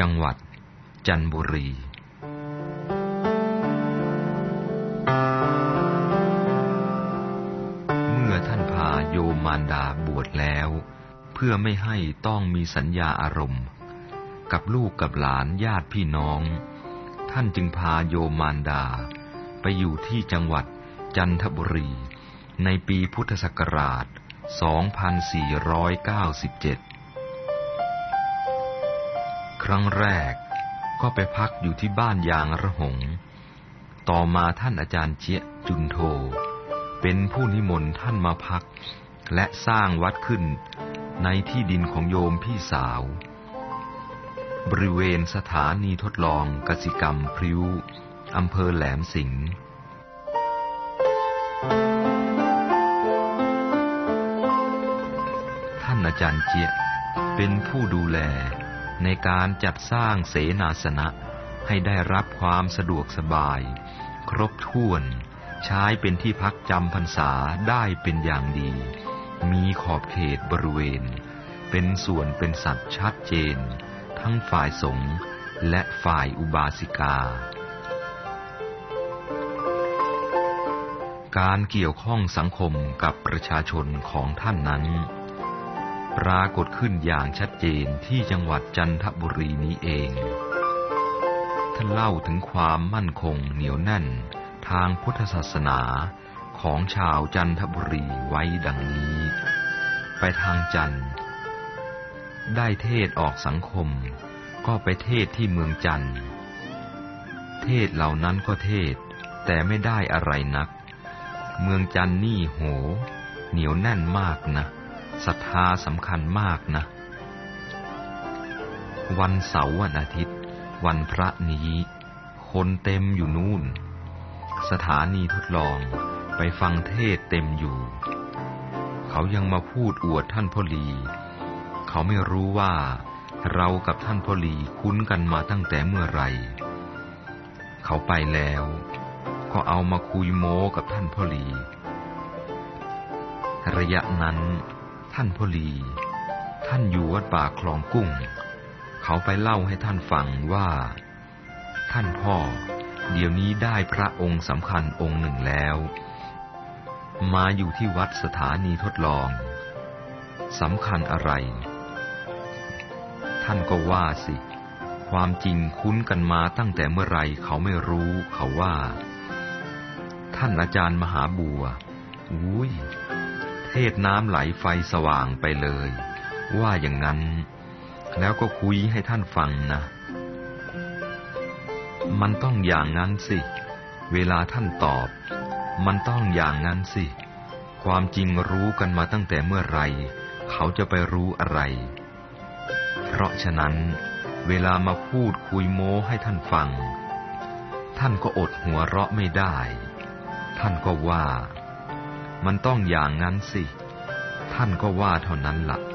จังหวัด จันทบุรี เมื่อท่านพาโยมารดาบวชแล้ว เพื่อไม่ให้ต้องมีสัญญาอารมณ์ กับลูกกับหลานญาติพี่น้อง ท่านจึงพาโยมมารดา ไปอยู่ที่จังหวัดจันทบุรี ในปีพุทธศักราช 2497 ครั้งแรก ก็ไปพักอยู่ที่บ้านยางระหง ต่อมาท่านอาจารย์เจียจุนโท เป็นผู้นิมนต์ท่านมาพัก และสร้างวัดขึ้นในที่ดินของโยมพี่สาว บริเวณสถานีทดลองกสิกรรมพริ้วอำเภอแหลมสิงห์ท่านอาจารย์เจียเป็นผู้ดูแล ในการจัดสร้างเสนาสนะ ให้ได้รับความสะดวกสบาย ครบถ้วน ใช้เป็นที่พักจำพรรษาได้เป็นอย่างดี มีขอบเขตบริเวณ เป็นส่วนเป็นสัตว์ชัดเจน ทั้งฝ่ายสงฆ์และฝ่ายอุบาสิกา การเกี่ยวข้องสังคมกับประชาชนของท่านนั้น ปรากฏขึ้นอย่างชัดเจนที่จังหวัดจันทบุรีนี้เอง ท่านเล่าถึงความมั่นคงเหนียวแน่น ทางพุทธศาสนาของชาวจันทบุรีไว้ดังนี้ ไปทางจันทร์ได้เทศออกสังคม ก็ไปเทศที่เมืองจันทร์เทศเหล่านั้นก็เทศ แต่ไม่ได้อะไรนัก เมืองจันนี่โห เหนียวแน่นมากนะ ศรัทธาสำคัญมากนะ วันเสาร์วันอาทิตย์ วันพระนี้ คนเต็มอยู่นู่น สถานีทดลองไปฟังเทศเต็มอยู่ เขายังมาพูดอวดท่านพ่อลี เขาไม่รู้ว่าเรากับท่านพ่อลีคุ้นกันมาตั้งแต่เมื่อไหร่เขาไปแล้วก็เอามาคุยโม้กับท่านพ่อลี ระยะนั้น ท่านพ่อลี ท่านอยู่วัดป่าคลองกุ้ง เขาไปเล่าให้ท่านฟังว่า ท่านพ่อ เดี๋ยวนี้ได้พระองค์สำคัญองค์หนึ่งแล้ว มาอยู่ที่วัดสถานีทดลองสำคัญอะไร ท่านก็ว่าสิ ความจริงคุ้นกันมาตั้งแต่เมื่อไรเขาไม่รู้เขาว่า ท่านอาจารย์มหาบัวอุ้ย เทศน้ำไหลไฟสว่างไปเลย ว่าอย่างนั้น แล้วก็คุยให้ท่านฟังนะ มันต้องอย่างนั้นสิ เวลาท่านตอบ มันต้องอย่างนั้นสิ ความจริงรู้กันมาตั้งแต่เมื่อไร เขาจะไปรู้อะไร เพราะฉะนั้น เวลามาพูดคุยโม้ให้ท่านฟัง ท่านก็อดหัวเราะไม่ได้ ท่านก็ว่า มันต้องอย่างนั้นสิ ท่านก็ว่าเท่านั้นละ่ะ